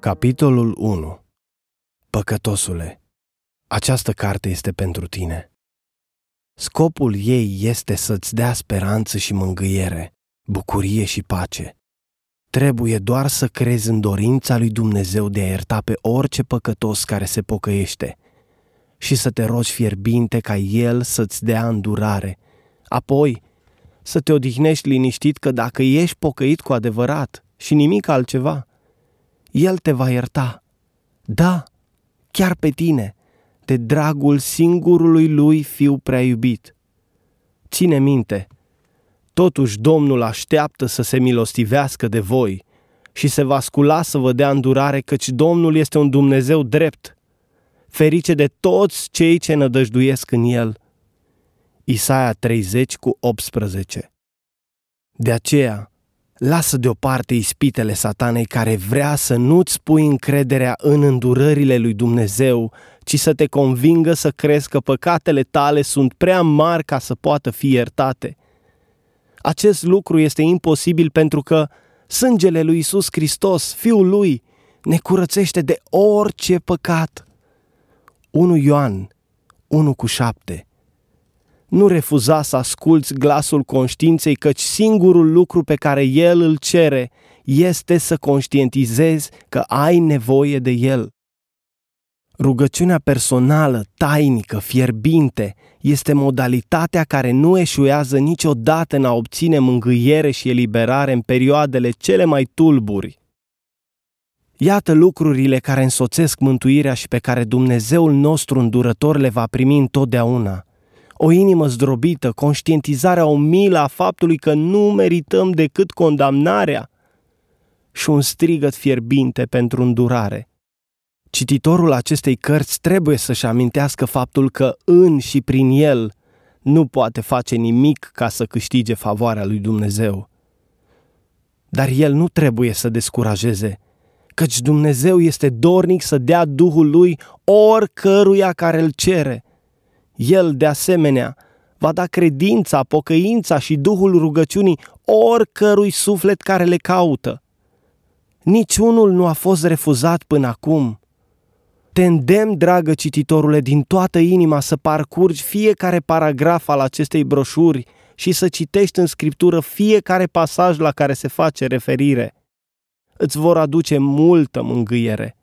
Capitolul 1 Păcătosule, această carte este pentru tine. Scopul ei este să-ți dea speranță și mângâiere, bucurie și pace. Trebuie doar să crezi în dorința lui Dumnezeu de a ierta pe orice păcătos care se pocăiește și să te rogi fierbinte ca El să-ți dea îndurare. Apoi, să te odihnești liniștit că dacă ești pocăit cu adevărat și nimic altceva, El te va ierta. Da, chiar pe tine, de dragul singurului lui fiu prea iubit. Ține minte, totuși Domnul așteaptă să se milostivească de voi și se va scula să vă dea îndurare, căci Domnul este un Dumnezeu drept, ferice de toți cei ce nădăjduiesc în El. Isaia 30 cu 18 De aceea, lasă deoparte ispitele satanei care vrea să nu-ți pui încrederea în îndurările lui Dumnezeu, ci să te convingă să crezi că păcatele tale sunt prea mari ca să poată fi iertate. Acest lucru este imposibil pentru că sângele lui Isus Hristos, Fiul lui, ne curățește de orice păcat. 1 Ioan 1 cu 7 Nu refuza să asculți glasul conștiinței, căci singurul lucru pe care el îl cere este să conștientizezi că ai nevoie de el. Rugăciunea personală, tainică, fierbinte, este modalitatea care nu eșuează niciodată în a obține mângâiere și eliberare în perioadele cele mai tulburi. Iată lucrurile care însoțesc mântuirea și pe care Dumnezeul nostru îndurător le va primi întotdeauna. O inimă zdrobită, conștientizarea umilă a faptului că nu merităm decât condamnarea și un strigăt fierbinte pentru îndurare. Cititorul acestei cărți trebuie să-și amintească faptul că în și prin el nu poate face nimic ca să câștige favoarea lui Dumnezeu. Dar el nu trebuie să descurajeze, căci Dumnezeu este dornic să dea Duhul lui oricăruia care îl cere. El, de asemenea, va da credința, pocăința și Duhul rugăciunii oricărui suflet care le caută. Niciunul nu a fost refuzat până acum. Te îndemn, dragă cititorule, din toată inima să parcurgi fiecare paragraf al acestei broșuri și să citești în scriptură fiecare pasaj la care se face referire îți vor aduce multă mângâiere.